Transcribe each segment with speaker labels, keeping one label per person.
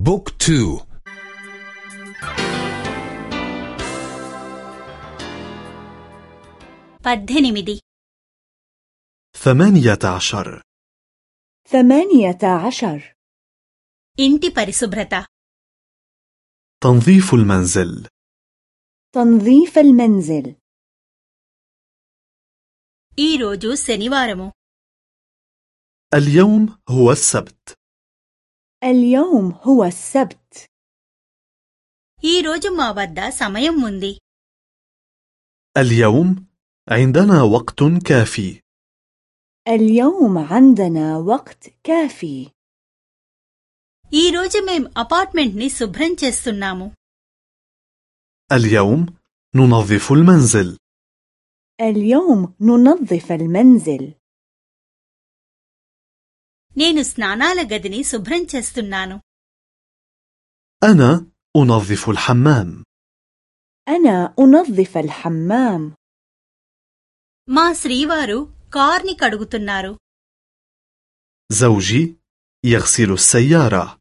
Speaker 1: بوك تو
Speaker 2: పద్దెనిమిది
Speaker 3: ثمانية عشر
Speaker 4: ثمانية عشر
Speaker 2: ఇంటి పరిశుభ్రత
Speaker 3: تنظيف المنزل
Speaker 4: تنظيف المنزل
Speaker 2: ఈ రోజు శనివారము
Speaker 3: اليوم هو السبت
Speaker 4: اليوم هو السبت
Speaker 2: ఈ రోజు మా వద్ద సమయం ఉంది
Speaker 3: اليوم عندنا وقت كافي
Speaker 4: اليوم عندنا وقت كافي
Speaker 2: ఈ రోజు మేం అపార్ట్మెంట్ ని శుభ్రం చేస్తున్నాము
Speaker 3: اليوم ننظف المنزل
Speaker 4: اليوم ننظف المنزل
Speaker 2: నేను స్నానాల గదిని శుభ్రం చేస్తున్నాను
Speaker 3: أنا أنظف الحمام
Speaker 4: أنا أنظف الحمام
Speaker 2: మా శ్రీవారు కార్ని కడుగుతున్నారు
Speaker 3: زوجي يغسل السيارة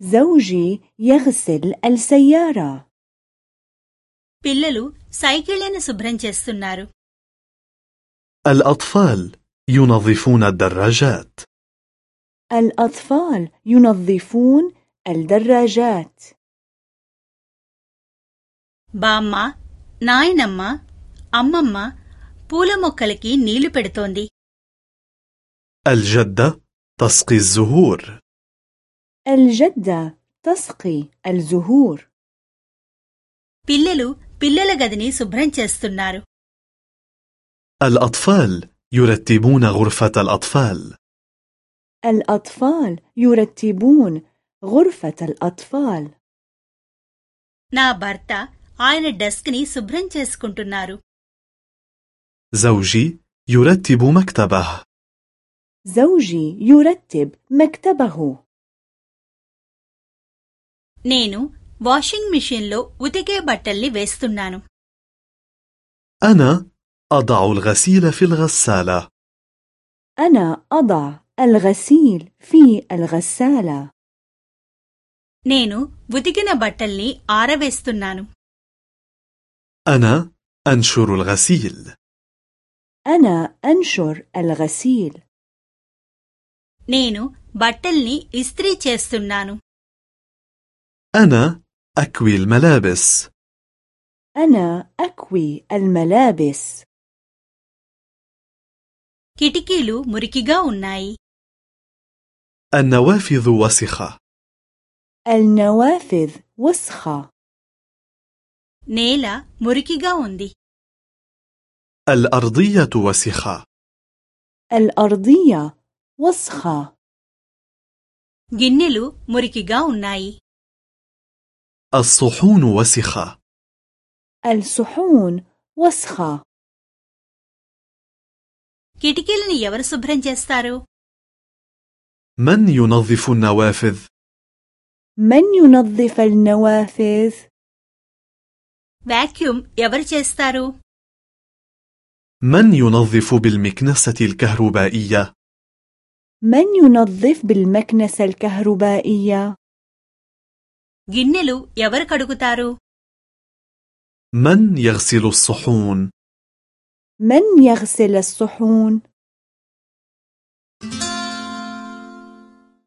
Speaker 4: زوجي يغسل السيارة
Speaker 2: పిల్లలు సైకిళ్లను శుభ్రం చేస్తున్నారు
Speaker 3: الأطفال ينظفون الدراجات
Speaker 4: الأطفال ينظفون الدراجات
Speaker 2: బామ్మ నాయనమ్మ అమ్మమ్మ పూల మొక్కలకి నీళ్లు పెడుతోంది
Speaker 3: الجدة تسقي الزهور
Speaker 4: الجدة تسقي الزهور
Speaker 2: పిల్లలు పిల్లల గదిని శుభ్రం చేస్తున్నారు
Speaker 3: الأطفال يرتبون غرفة الأطفال
Speaker 4: الأطفال يرتبون غرفة الأطفال
Speaker 2: నా భర్త ఆయన డెస్క్ ని శుభ్రం చేసుకుంటున్నారు
Speaker 3: زوجي يرتب مكتبه
Speaker 4: زوجي يرتب مكتبه
Speaker 2: నేను వాషింగ్ మిషన్లో ఉతికే బట్టల్ని వేస్తున్నాను
Speaker 3: أنا أضع الغسيل في الغسالة
Speaker 4: أنا أضع الغسيل في الغسالة
Speaker 2: నేను ఉతికిన బట్టల్ని ఆరవేస్తున్నాను
Speaker 3: أنا أنشر الغسيل
Speaker 4: أنا أنشر الغسيل
Speaker 2: నేను బట్టల్ని ఇస్త్రీ చేస్తున్నాను
Speaker 3: أنا أكوي الملابس
Speaker 4: أنا أكوي الملابس
Speaker 2: కిటికీలు మురికిగా ఉన్నాయి
Speaker 3: النوافذ وسخة
Speaker 4: النوافذ وسخة
Speaker 2: నేల మురికిగా ఉంది
Speaker 3: الأرضية وسخة
Speaker 4: الأرضية وسخة
Speaker 2: గిన్నెలు మురికిగా ఉన్నాయి
Speaker 3: الصحون وسخة
Speaker 4: الصحون وسخة
Speaker 2: కిటికీలను ఎవరు శుభ్రం చేస్తారు
Speaker 3: من ينظف النوافذ؟
Speaker 4: من ينظف النوافذ؟
Speaker 2: వాక్యూమ్ ఎవరు చేస్తారు
Speaker 3: من ينظف بالمكنسة الكهربائية؟
Speaker 4: من ينظف بالمكنسة الكهربائية؟
Speaker 2: గిన్నెలు ఎవరు కడుగుతారు
Speaker 3: من يغسل الصحون؟
Speaker 4: من يغسل الصحون؟